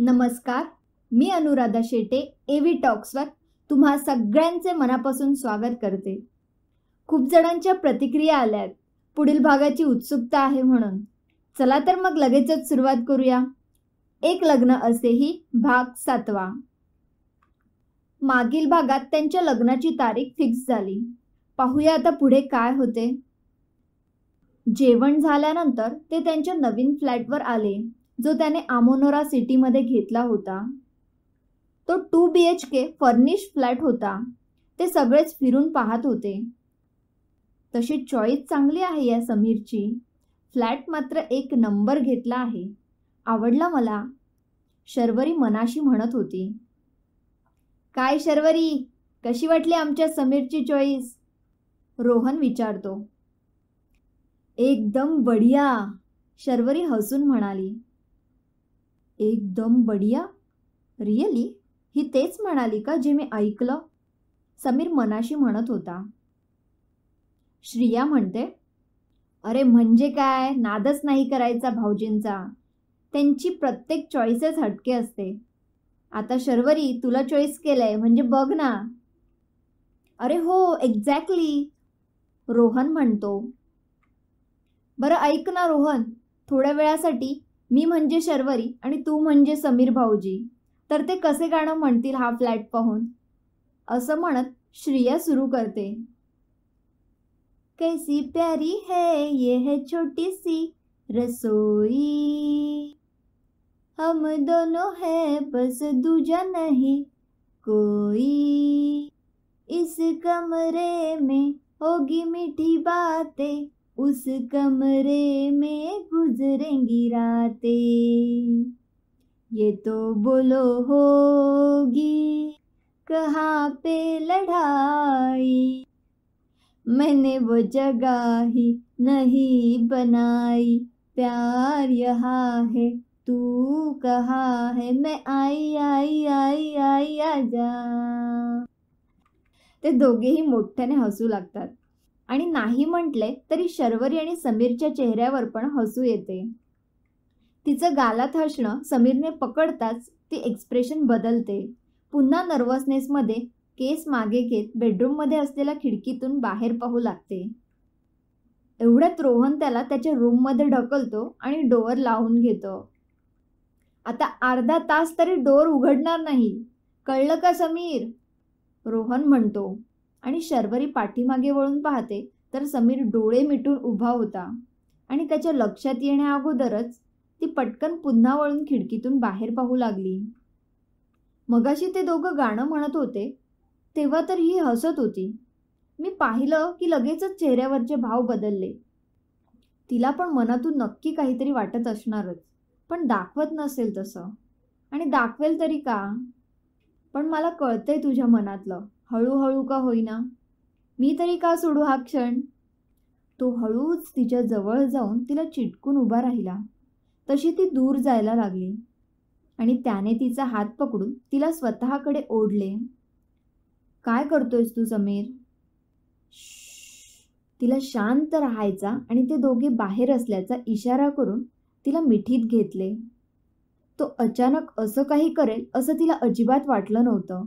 नमस्कार मी Anuradha Shete A V टॉक्सवर तुम्हा सगळ्यांचे मनापासून स्वागत करते. खूप जणांच्या प्रतिक्रिया आल्यात पुढील भागाची उत्सुकता आहे म्हणून. चला तर मग लगेचच सुरुवात करूया. एक लग्न असेही भाग सातवा. मागील भागात त्यांच्या लग्नाची तारीख फिक्स झाली. पाहूया आता पुढे काय होते. जेवण झाल्यानंतर ते त्यांच्या नवीन फ्लॅटवर आले. जो त्याने आमोनोरा सिटीमध्ये घेतला होता. तो two B H K furnish flat होता. ते सगळेच फिरून पाहत होते. तशी चॉईस चांगली आहे या समीरची. फ्लॅट मात्र एक नंबर घेतला आहे. आवडला मला. शर्वरी मनाशी म्हणत होती. काय शर्वरी? कशी वाटली आमच्या समीरची चॉईस? रोहन विचारतो. एकदम बढिया शर्वरी हसून म्हणाली. एकदम बढिया. रिअली ही तेच म्हणाली का जे मी ऐकलं? समीर मनाशी म्हणत होता. श्रिया म्हणते अरे म्हणजे काय? नादच नाही करायचा भाऊजींचा. त्यांची प्रत्येक चॉईसच हटके असते. आता शर्वरी तुला चॉईस केलंय म्हणजे बघ ना. अरे हो एक्झॅक्टली रोहन म्हणतो. बरं ऐक ना रोहन. थोड्या वेळासाठी मी म्हणजे शर्वरी आणि तू म्हणजे समीर भाऊजी. तर ते कसे गाणं म्हणतील हा फ्लॅट पाहून? असं म्हणत श्रिया सुरू करते. कैसी प्यारी है ये है छोटी सी रसोई. हम दोनों है बस दूजा नहीं कोई. इस कमरे में होगी मीठी बातें उस कमरे में गुजरेंगी रातें। ये तो बोलो होगी, कहाँ पे लड़ाई? मैंने वो जगह ही नहीं बनाई। प्यार यहाँ है, तू कहाँ है? मैं आई आई आई आई आजा ते दोघेही मोठ्याने हसू लागतात. आणि नाही म्हटले तरी शर्वरी आणि समीरच्या चेहऱ्यावर पण हसू येते. तिचं गालात हसणं समीरने पकडताच ती एक्सप्रेशन बदलते. पुन्हा नर्वसनेसमध्ये केस मागे घेत बेडरूममध्ये असलेल्या खिडकीतून बाहेर पाहू लागते. एवढ्यात रोहन त्याला त्याच्या रूममध्ये ढकलतो आणि डोअर लावून घेतो. आता अर्धा तास तरी डोअर उघडणार नाही. कळलं का समीर? रोहन म्हणतो. आणि शर्वरी पाठीमागे वळून पाहते तर समीर डोळे मिटून उभा होता. आणि त्याच्या लक्षात येण्याअगोदरच ती पटकन पुन्हा वळून खिडकीतून बाहेर पाहू लागली. मगाशी ते दोघं गाणं म्हणत होते तेव्हा तर ही हसत होती. मी पाहिलं की लगेचच चेहऱ्यावरचे भाव बदलले. तिला पण मनातून नक्की काहीतरी वाटत असणारच पण दाखवत नसेल तसं. आणि दाखवेल तरी का? पण मला कळतंय तुझ्या मनातलं. हळूहळू का होईना? मी तरी का सोडू हा क्षण? तो हळूच तिच्या जवळ जाऊन तिला चिटकून उभा राहिला. तशी ती दूर जायला लागली. आणि त्याने तिचा हात पकडून तिला स्वतःकडे ओढले. काय करतोयस तू समीर? तिला शांत राहायचा आणि ते दोघे बाहेर असल्याचा इशारा करून तिला मिठीत घेतले. तो अचानक असं काही करेल असं तिला अजिबात वाटलं नव्हतं.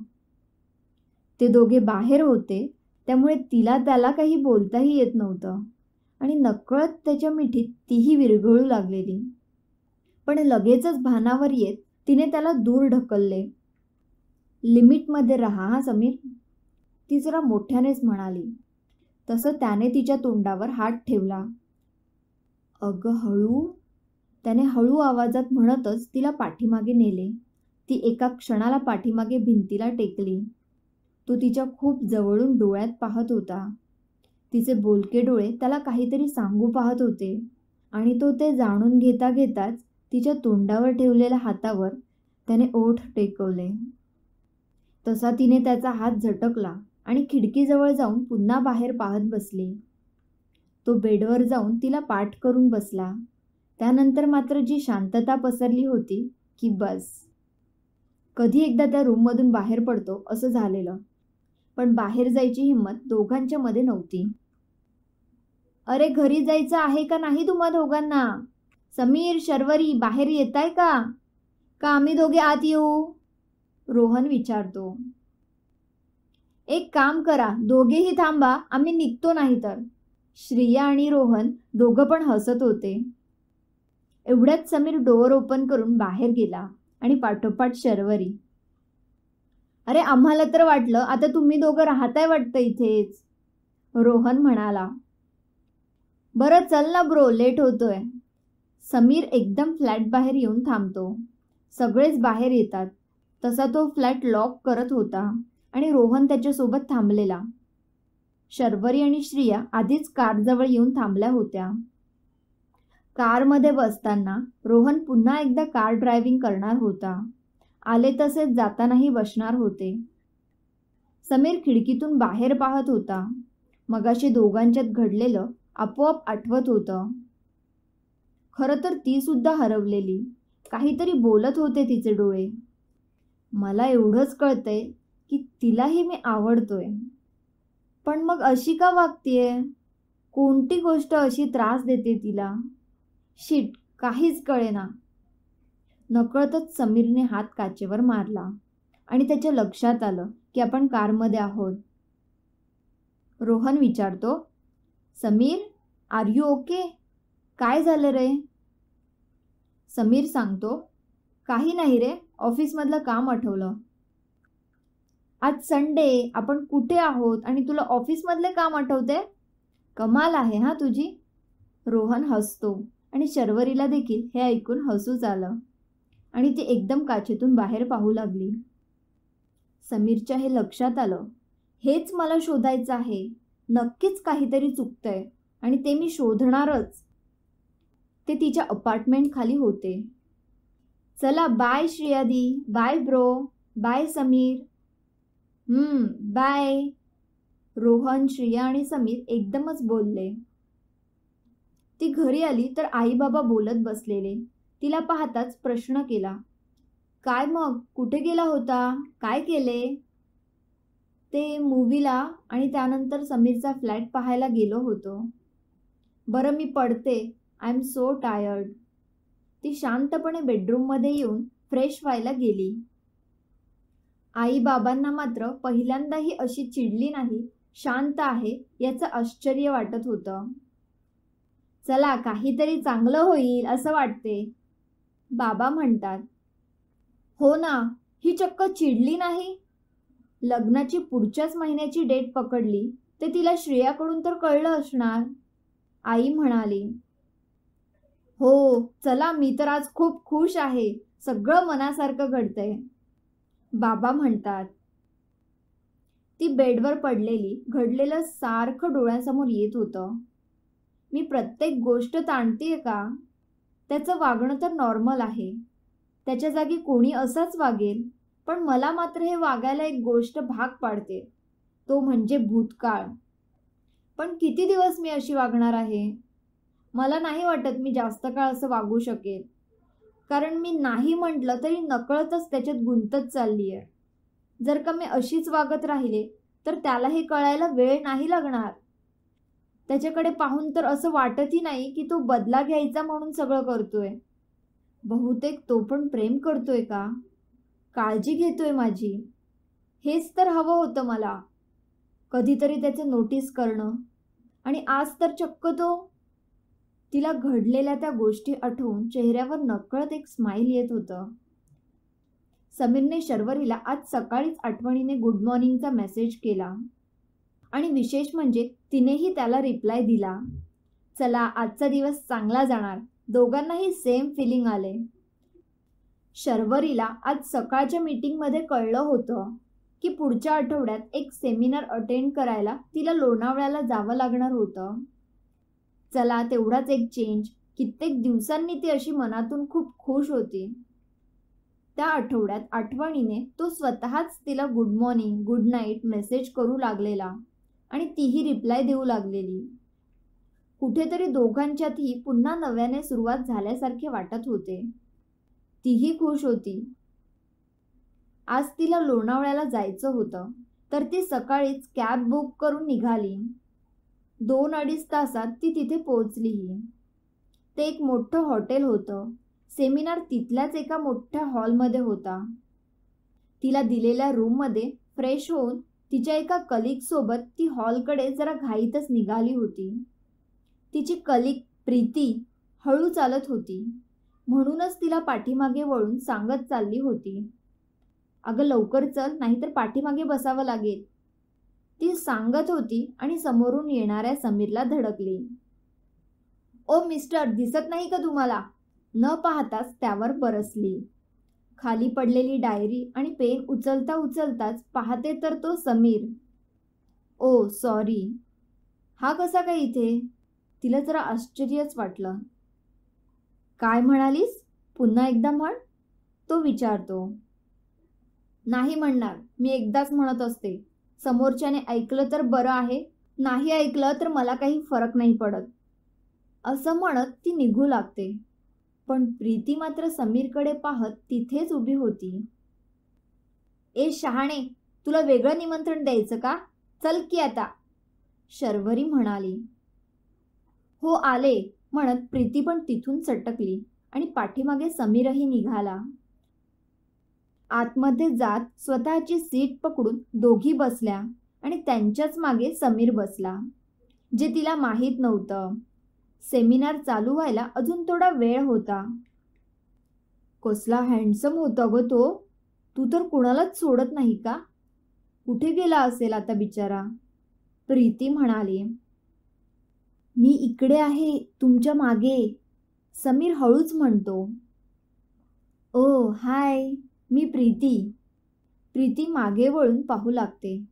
ते दोघे बाहेर होते त्यामुळे तिला त्याला काही बोलताही येत नव्हतं. आणि नकळत त्याच्या मिठीत तीही विरघळू लागलेली. पण लगेचच भानावर येत तिने त्याला दूर ढकलले. लिमिटमध्ये राहा हा समीर? ती जरा मोठ्यानेच म्हणाली. तसं त्याने तिच्या तोंडावर हात ठेवला. अगं हळू? त्याने हळू आवाजात म्हणतच तिला पाठीमागे नेले. ती एका क्षणाला पाठीमागे भिंतीला टेकली. तो तिच्या खूप जवळून डोळ्यात पाहत होता. तिचे बोलके डोळे त्याला काहीतरी सांगू पाहत होते आणि तो ते जाणून घेता घेताच तिच्या तोंडावर ठेवलेल्या हातावर त्याने ओठ टेकवले. तसा तिने त्याचा हात झटकला आणि खिडकीजवळ जाऊन पुन्हा बाहेर पाहत बसली. तो बेडवर जाऊन तिला पाठ करून बसला. त्यानंतर मात्र जी शांतता पसरली होती की बस. कधी एकदा त्या रूममधून बाहेर पडतो असं झालेलं. पण बाहेर जायची हिंमत दोघांच्या मध्ये नव्हती. अरे घरी जायचं आहे का नाही तुम्हा दोघांना? समीर शर्वरी बाहेर येताय का? का आम्ही दोघे आत येऊ? रोहन विचारतो. एक काम करा दोघेही थांबा आम्ही निघतो नाही तर. श्रिया आणि रोहन दोघं पण हसत होते. एवढ्यात समीर डोअर ओपन करून बाहेर गेला आणि पाठोपाठ शर्वरी अरे आम्हाला तर वाटलं. आता तुम्ही दोघं राहताय वाटतं इथेच. रोहन म्हणाला. बरं चल ना ब्रो लेट होतोय. समीर एकदम फ्लॅट बाहेर येऊन थांबतो. सगळेच बाहेर येतात. तसा तो फ्लॅट लॉक करत होता आणि रोहन त्याच्यासोबत थांबलेला. शर्वरी आणि श्रिया आधीच कारजवळ येऊन थांबल्या होत्या. कारमध्ये बसताना रोहन पुन्हा एकदा कार ड्रायव्हिंग करणार होता. आले तसेच जातानाही बसणार होते. समीर खिडकीतून बाहेर पाहत होता. मगाशी दोघांच्यात घडलेलं आपोआप आठवत होतं. खरं तर ती सुद्धा हरवलेली. काहीतरी बोलत होते तिचे डोळे. मला एवढंच कळतंय की तिलाही मी आवडतोय. पण मग अशी का वागतीये? कोणती गोष्ट अशी त्रास देते तिला? शिट काहीच कळेना. नकळतच समीरने हात काचेवर मारला आणि त्याच्या लक्षात आलं की आपण कारमध्ये आहोत. रोहन विचारतो समीर आर यू ओके काय झालं रे? समीर सांगतो काही नाही रे ऑफिसमधलं काम आठवलं. आज संडे आपण कुठे आहोत आणि तुला ऑफिसमधले काम आठवते? कमाल आहे हा तुझी. रोहन हसतो आणि शर्वरीला देखील हे ऐकून हसूच आलं. आणि ती एकदम काचेतून बाहेर पाहू लागली. समीरच्या हे लक्षात आलं. हेच मला शोधायचं आहे. नक्कीच काहीतरी चुकतंय आणि ते मी शोधणारच. ते तिच्या अपार्टमेंट खाली होते. चला bye श्रेयादी. Bye bro. Bye Sameer. Hmm bye. Rohan Shriya आणि समीर एकदमच बोलले. ती घरी आली तर आई बाबा बोलत बसलेले. तिला पाहताच प्रश्न केला. काय मग? कुठे गेला होता? काय केले? ते मूवीला आणि त्यानंतर समीरचा फ्लॅट पाहायला गेलो होतो. बरं मी पडते. I am so tired. ती शांतपणे बेडरूममध्ये येऊन फ्रेश व्हायला गेली. आई बाबांना मात्र पहिल्यांदाही अशी चिडली नाही शांत आहे याचं आश्चर्य वाटत होतं. चला काहीतरी चांगलं होईल असं वाटते. बाबा म्हणतात हो ना ही चक्क चिडली नाही? लग्नाची पुढच्याच महिन्याची डेट पकडली ते तिला श्रेयाकडून तर कळलं असणार. आई म्हणाली हो चला मी तर आज खूप खुश आहे सगळं मनासारखं घडतंय. बाबा म्हणतात ती बेडवर पडलेली घडलेलं सारखं डोळ्यासमोर येत होतं. मी प्रत्येक गोष्ट ताणतीये का? त्याचं वागणं तर नॉर्मल आहे. त्याच्या जागी कोणी असाच वागेल पण मला मात्र हे वागायला एक गोष्ट भाग पाडते. तो म्हणजे भूतकाळ. पण किती दिवस मी अशी वागणार आहे? मला नाही वाटत मी जास्त काळ असं वागू शकेल कारण मी नाही म्हटलं तरी नकळतच त्याच्यात गुंतत चालली आहे जर का मी अशीच वागत राहिले तर त्याला हे कळायला वेळ नाही लागणार. त्याच्याकडे पाहून तर असं वाटतही नाही की तो बदला घ्यायचा म्हणून सगळं करतोय. बहुतेक तो पण प्रेम करतोय का? काळजी घेतोय माझी. हेच तर हवं होतं मला. कधीतरी त्याचं नोटीस करणं. आणि आज तर चक्क तो. तिला घडलेल्या त्या गोष्टी आठवून चेहऱ्यावर नकळत एक स्माईल येत होतं. समीरने शर्वरीला आज सकाळीच आठवणीने गुड मॉर्निंगचा मेसेज केला. आणि विशेष म्हणजे तिनेही त्याला रिप्लाय दिला. चला आजचा दिवस चांगला जाणार. दोघांनाही सेम फिलिंग आले. शर्वरीला आज सकाळच्या मीटिंगमध्ये कळलं होतं की पुढच्या आठवड्यात एक सेमिनार अटेंड करायला तिला लोणावळ्याला जावं लागणार होतं. चला तेवढाच एक चेंज कित्येक दिवसांनी ती अशी मनातून खूप खुश होती. त्या आठवड्यात आठवणीने तो स्वतःच तिला good morning good night message करू लागलेला. आणि तीही रिप्लाय देऊ लागलेली. कुठेतरी दोघांच्यातही पुन्हा नव्याने सुरुवात झाल्यासारखे वाटत होते. तीही खुश होती. आज तिला लोणावळ्याला जायचं होतं तर ती सकाळीच कॅब बुक करून निघाली. दोन अडीच तासात ती तिथे पोहोचलीही. ते एक मोठं हॉटेल होतं. सेमिनार तिथल्याच एका मोठ्या हॉलमध्ये होता. तिला दिलेल्या रूममध्ये फ्रेश होऊन तिच्या एका कलिक सोबत ती हॉलकडे जरा घाईतच निघाली होती. तिची कलिक प्रीती हळू चालत होती. म्हणूनच तिला पाठीमागे वळून सांगत चालली होती. अगं लवकर चल नाहीतर पाठीमागे बसावं लागेल. ती सांगत होती आणि समोरून येणाऱ्या समीरला धडकली. ओ मिस्टर दिसत नाही का तुम्हाला? न पाहताच त्यावर बरसली. खाली पडलेली डायरी आणि पेन उचलता उचलताच पाहते तर तो समीर. ओ सॉरी. हा कसा काय इथे? तिला जरा आश्चर्यच वाटलं. काय म्हणालीस? पुन्हा एकदा म्हण. तो विचारतो. नाही म्हणणार. मी एकदाच म्हणत असते. समोरच्याने ऐकलं तर बरं आहे. नाही ऐकलं तर मला काही फरक नाही पडत. असं म्हणत ती निघू लागते. पण प्रीती मात्र समीरकडे पाहत तिथेच उभी होती. ए शहाणे तुला वेगळं निमंत्रण द्यायचं का? चल की आता. शर्वरी म्हणाली. हो आले म्हणत प्रीती पण तिथून चटकली आणि पाठीमागे समीरही निघाला. आतमध्ये जात स्वतःची सीट पकडून दोघी बसल्या आणि त्यांच्याच मागे समीर बसला जे तिला माहीत नव्हतं. सेमिनार चालू व्हायला अजून थोडा वेळ होता. कसला हँडसम होता ग तो. तू तर कुणालाच सोडत नाही का? कुठे गेला असेल आता बिचारा? प्रीती म्हणाली. मी इकडे आहे तुमच्या मागे. समीर हळूच म्हणतो. ओ हाय मी प्रीती. प्रीती मागे वळून पाहू लागते.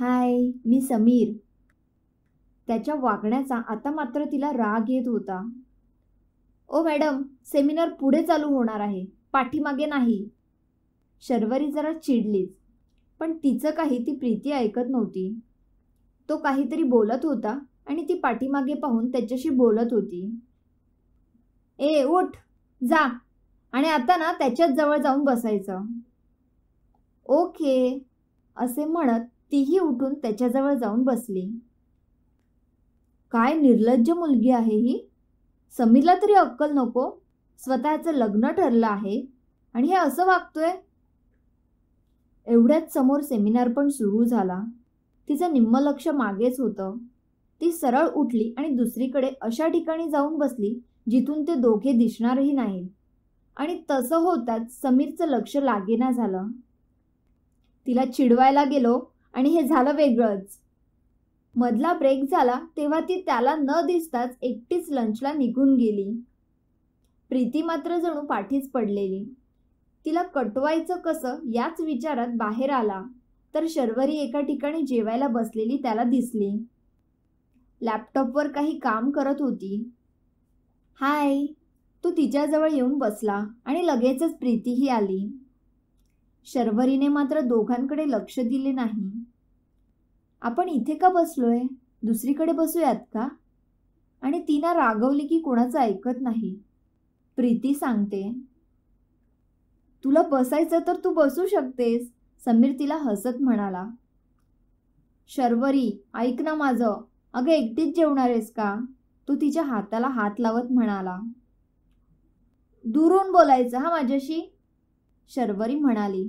हाय मी समीर. त्याच्या वागण्याचा आता मात्र तिला राग येत होता. ओ मॅडम सेमिनार पुढे चालू होणार आहे. पाठीमागे नाही. शर्वरी जरा चिडलीच पण तिचं काही ती प्रीती ऐकत नव्हती. तो काहीतरी बोलत होता आणि ती पाठीमागे पाहून त्याच्याशी बोलत होती. ए उठ जा. आणि आता ना त्याच्याच जवळ जाऊन बसायचं. ओके असे म्हणत तीही उठून त्याच्याजवळ जाऊन बसली. काय निर्लज्ज मुलगी आहे ही? समीरला तरी अक्कल नको. स्वतःचं लग्न ठरलं आहे. आणि हे असं वागतोय? एवढ्याच समोर सेमिनार पण सुरू झाला. तिचं निम्म लक्ष मागेच होतं. ती सरळ उठली आणि दुसरीकडे अशा ठिकाणी जाऊन बसली जिथून ते दोघे दिसणारही नाहीत. आणि तसं होताच समीरचं लक्ष लागेना झालं. तिला चिडवायला गेलो आणि हे झालं वेगळंच. मधला ब्रेक झाला तेव्हा ती त्याला न दिसताच एकटीच लंचला निघून गेली. प्रीती मात्र जणू पाठीच पडलेली. तिला कटवायचं कसं याच विचारात बाहेर आला तर शर्वरी एका ठिकाणी जेवायला बसलेली त्याला दिसली. लॅपटॉपवर काही काम करत होती. हाय. तो तिच्याजवळ येऊन बसला आणि लगेचच प्रीतीही आली. शर्वरीने मात्र दोघांकडे लक्ष दिले नाही. आपण इथे का बसलोय? दुसरीकडे बसूयात का? आणि तिना रागवली की कोणाचं ऐकत नाही. प्रीती सांगते तुला बसायचं तर तू बसू शकतेस समीर तिला हसत म्हणाला. शर्वरी ऐक ना माझं. अगं एकटीच जेवणार आहेस का? तू तिच्या हाताला हात लावत म्हणाला. दुरून बोलायचं हा माझ्याशी? शर्वरी म्हणाली.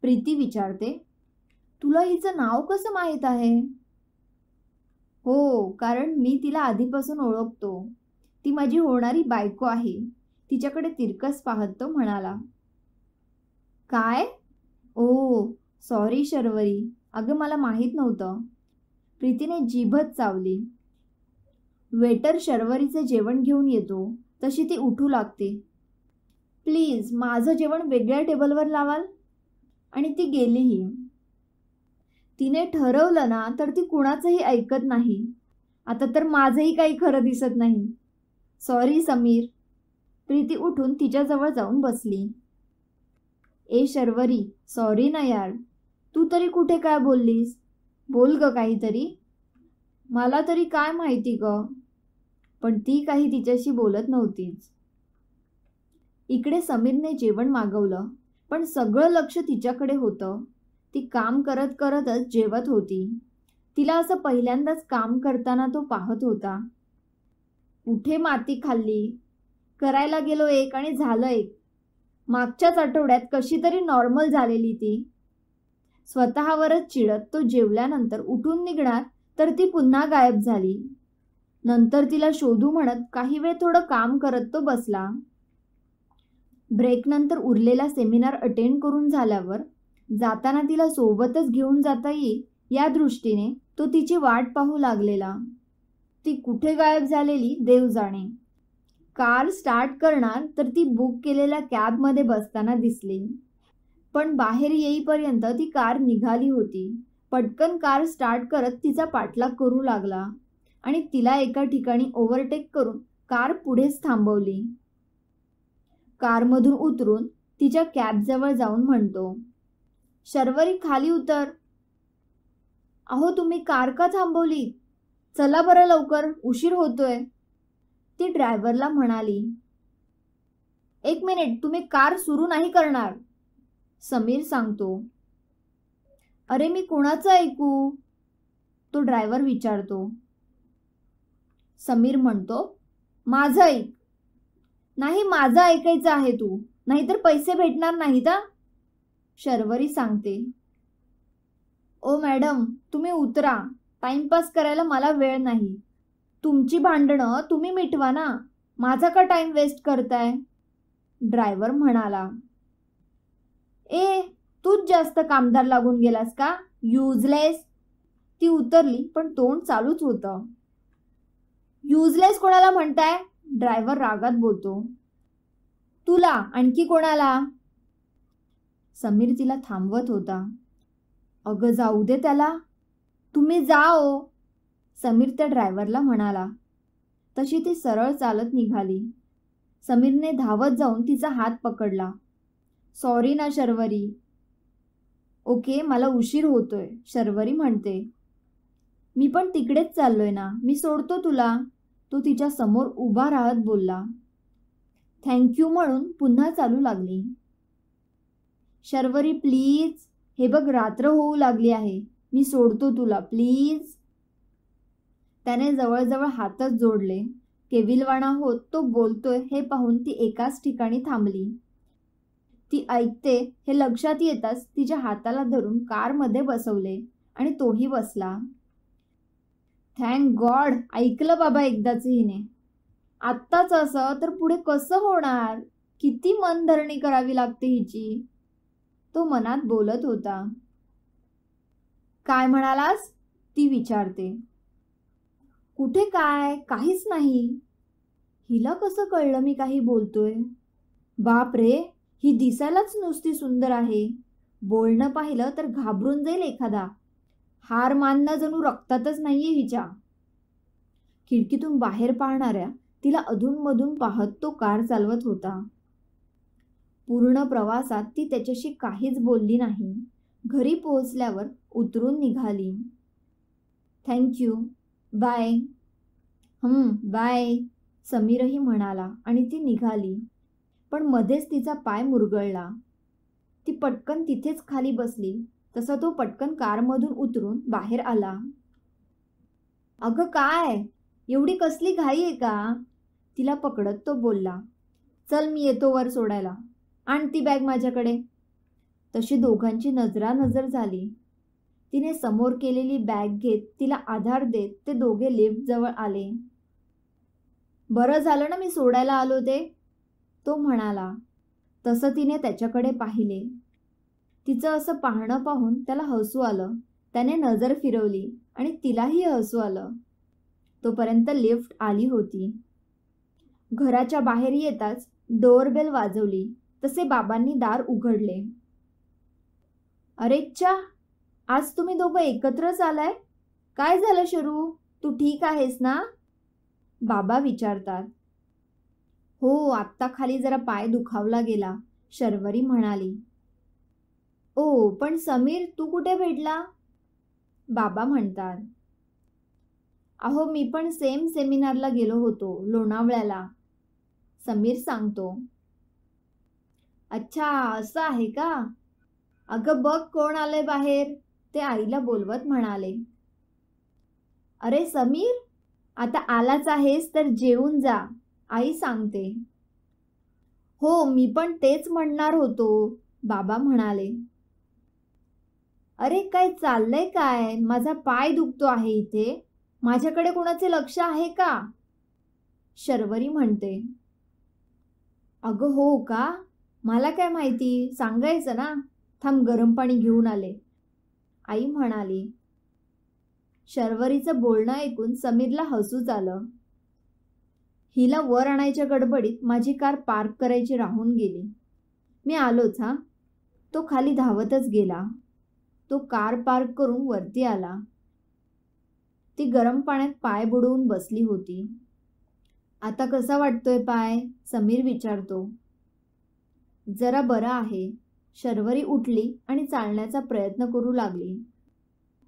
प्रीती विचारते तुला हिचं नाव कसं माहीत आहे? हो कारण मी तिला आधीपासून ओळखतो. ती माझी होणारी बायको आहे. तिच्याकडे तिरकस पाहत तो म्हणाला काय? Oh sorry Sharvari. अगं मला माहीत नव्हतं. प्रीतीने जीभच चावली. वेटर शर्वरीचं जेवण घेऊन येतो. तशी ती उठू लागते. प्लीज माझं जेवण वेगळ्या टेबलवर लावाल? आणि ती गेलीही. तिने ठरवलं ना तर ती कुणाचंही ऐकत नाही. आता तर माझंही काही खरं दिसत नाही. सॉरी समीर. प्रीती उठून तिच्याजवळ जाऊन बसली. ए शर्वरी. सॉरी ना यार. तू तरी कुठे काय बोललीस? बोल ग काहीतरी. मला तरी काय माहिती ग? पण ती काही तिच्याशी बोलत नव्हतीच. इकडे समीरने जेवण मागवलं पण सगळं लक्ष तिच्याकडे होतं. ती काम करत करतच जेवत होती. तिला असं पहिल्यांदाच काम करताना तो पाहत होता. कुठे माती खाल्ली. करायला गेलो एक आणि झालं एक. मागच्याच आठवड्यात कशी तरी नॉर्मल झालेली ती. स्वतःवरच चिडत तो जेवल्यानंतर उठून निघणार तर ती पुन्हा गायब झाली. नंतर तिला शोधू म्हणत काही वेळ थोडं काम करत तो बसला. ब्रेकनंतर उरलेला सेमिनार अटेंड करून झाल्यावर जाताना तिला सोबतच घेऊन जाता येईल या दृष्टीने तो तिची वाट पाहू लागलेला. ती कुठे गायब झालेली देव जाणे. कार स्टार्ट करणार तर ती बुक केलेल्या कॅबमध्ये बसताना दिसली. पण बाहेर येईपर्यंत ती कार निघाली होती. पटकन कार स्टार्ट करत तिचा पाठलाग करू लागला आणि तिला एका ठिकाणी ओव्हरटेक करून कार पुढेच थांबवली. कारमधून उतरून तिच्या कॅबजवळ जाऊन म्हणतो शर्वरी खाली उतर. अहो तुम्ही कार का थांबवली? चला बरं लवकर उशीर होतोय. ती ड्रायव्हरला म्हणाली एक मिनिट तुम्ही कार सुरू नाही करणार. समीर सांगतो अरे मी कोणाचं ऐकू? तो ड्रायव्हर विचारतो. समीर म्हणतो माझं ऐक. नाही माझं ऐकायचं आहे तू. नाहीतर पैसे भेटणार नाहीत शर्वरी सांगते. ओ मॅडम तुम्ही उतरा. टाइमपास करायला मला वेळ नाही. तुमची भांडणं तुम्ही मिटवा ना. माझा का टाइम वेस्ट करताय? ड्रायव्हर म्हणाला. ए तूच जास्त कामदार लागून गेलास का? युजलेस ती उतरली पण तोंड चालूच होतं. युजलेस कोणाला म्हणताय? ड्रायव्हर रागात बोलतो. तुला आणखी कोणाला? समीर तिला थांबवत होता. अगं जाऊ दे त्याला. तुम्ही जाओ समीर त्या ड्रायव्हरला म्हणाला. तशी ती सरळ चालत निघाली. समीरने धावत जाऊन तिचा हात पकडला. सॉरी ना शर्वरी. ओके मला उशीर होतोय शर्वरी म्हणते. मी पण तिकडेच चाललोय ना मी सोडतो तुला. तो तिच्या समोर उभा राहत बोलला. थँक्यू म्हणून पुन्हा चालू लागली. शर्वरी प्लीज हे बघ रात्र होऊ लागली आहे. मी सोडतो तुला प्लीज त्याने जवळजवळ हातच जोडले. केविलवाणा होत तो बोलतोय हे पाहून ती एकाच ठिकाणी थांबली. ती ऐकते हे लक्षात येताच तिच्या हाताला धरून कारमध्ये बसवले आणि तोही बसला. थँक गॉड ऐकलं बाबा एकदाच हिने. आत्ताच असं तर पुढे कसं होणार? किती मनधरणी करावी लागते हिची. तो मनात बोलत होता. काय म्हणालास? ती विचारते. कुठे काय? काहीच नाही. हिला कसं कळलं मी काही बोलतोय? बाप रे! ही दिसायलाच नुसती सुंदर आहे. बोलणं पाहिलं तर घाबरून जाईल एखादा. हार मानणं जणू रक्तातच नाहीये हिच्या. खिडकीतून बाहेर पाहणाऱ्या तिला अधूनमधून पाहत तो कार चालवत होता. पूर्ण प्रवासात ती त्याच्याशी काहीच बोलली नाही. घरी पोहोचल्यावर उतरून निघाली. थँक्यू बाय बाय समीरही म्हणाला आणि ती निघाली. पण मध्येच तिचा पाय मुरगळला. ती पटकन तिथेच खाली बसली. तसा तो पटकन कारमधून उतरून बाहेर आला. अगं काय? एवढी कसली घाई आहे का? तिला पकडत तो बोलला. चल मी येतो वर सोडायला. आण ती बॅग माझ्याकडे. तशी दोघांची नजरानजर झाली. तिने समोर केलेली बॅग घेत तिला आधार देत ते दोघे लिफ्टजवळ आले. बरं झालं ना मी सोडायला आलो ते तो म्हणाला. तसं तिने त्याच्याकडे पाहिले. तिचं असं पाहणं पाहून त्याला हसू आलं. त्याने नजर फिरवली आणि तिलाही हसू आलं. तोपर्यंत लिफ्ट आली होती. घराच्या बाहेर येताच डोअरबेल वाजवली. तसे बाबांनी दार उघडले. अरेच्छा आज तुम्ही दोघं एकत्रच आलाय? काय झालं शरू? तू ठीक आहेस ना? बाबा विचारतात. हो आत्ता खाली जरा पाय दुखावला गेला शर्वरी म्हणाली. ओ पण समीर तू कुठे भेटला? बाबा म्हणतात. अहो मी पण सेम सेमिनारला गेलो होतो लोणावळ्याला समीर सांगतो. अच्छा असं आहे का? अगं बघ कोण आलंय बाहेर ते आईला बोलवत म्हणाले. अरे समीर आता आलाच आहेस तर जेवून जा आई सांगते. हो मी पण तेच म्हणणार होतो बाबा म्हणाले. अरे काय चाललंय काय? माझा पाय दुखतो आहे इथे. माझ्याकडे कोणाचे लक्ष आहे का? शर्वरी म्हणते. अगं हो का? मला काय माहिती? सांगायचं ना? थांब गरम पाणी घेऊन आले. आई म्हणाली शर्वरीचं बोलणं ऐकून समीरला हसूच आलं. हिला वर आणायच्या गडबडीत माझी कार पार्क करायची राहून गेली. मी आलोच हा. तो खाली धावतच गेला. तो कार पार्क करून वरती आला. ती गरम पाण्यात पाय बुडवून बसली होती. आता कसा वाटतोय पाय? समीर विचारतो. जरा बरा आहे. शर्वरी उठली आणि चालण्याचा प्रयत्न करू लागली.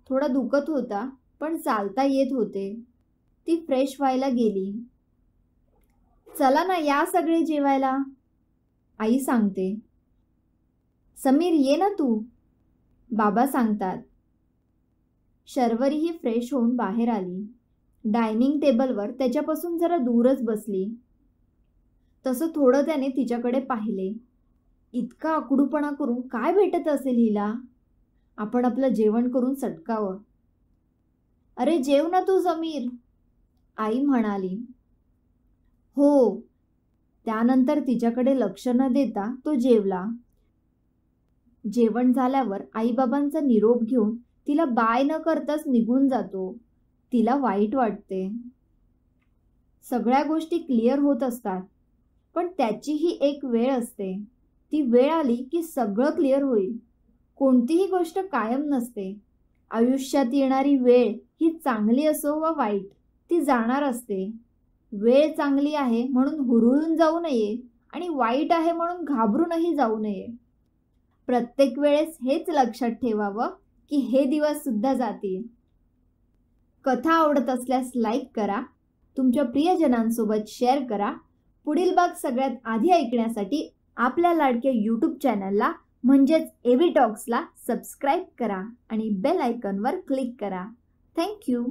थोडा दुखत होता पण चालता येत होते. ती फ्रेश व्हायला गेली. चला ना या सगळे जेवायला. आई सांगते. समीर ये ना तू. बाबा सांगतात. शर्वरी ही फ्रेश होऊन बाहेर आली. डायनिंग टेबलवर त्याच्यापासून जरा दूरच बसली. तसं थोडं त्याने तिच्याकडे पाहिले. इतका आकडूपणा करून काय भेटत असेल हिला? आपण आपलं जेवण करून सटकावं. अरे जेव ना तू जमीर आई म्हणाली. हो. त्यानंतर तिच्याकडे लक्ष न देता तो जेवला. जेवण झाल्यावर आईबाबांचा निरोप घेऊन तिला बाय न करताच निघून जातो. तिला वाईट वाटते. सगळ्या गोष्टी क्लिअर होत असतात पण त्याचीही एक वेळ असते. ती वेळ आली की सगळं क्लिअर होईल. कोणतीही गोष्ट कायम नसते. आयुष्यात येणारी वेळ ही चांगली असो वा वाईट ती जाणार असते. वेळ चांगली आहे म्हणून हुरळून जाऊ नये आणि वाईट आहे म्हणून घाबरूनही जाऊ नये. प्रत्येक वेळेस हेच लक्षात ठेवावं की हे दिवस सुद्धा जातील. कथा आवडत असल्यास लाईक करा तुमच्या प्रियजनांसोबत शेअर करा. पुढील भाग सगळ्यात आधी ऐकण्यासाठी आपल्या लाडक्या यूट्यूब चॅनलला म्हणजेच एव्ही टॉक्सला सबस्क्राईब करा आणि बेल आयकॉनवर क्लिक करा. थँक्यू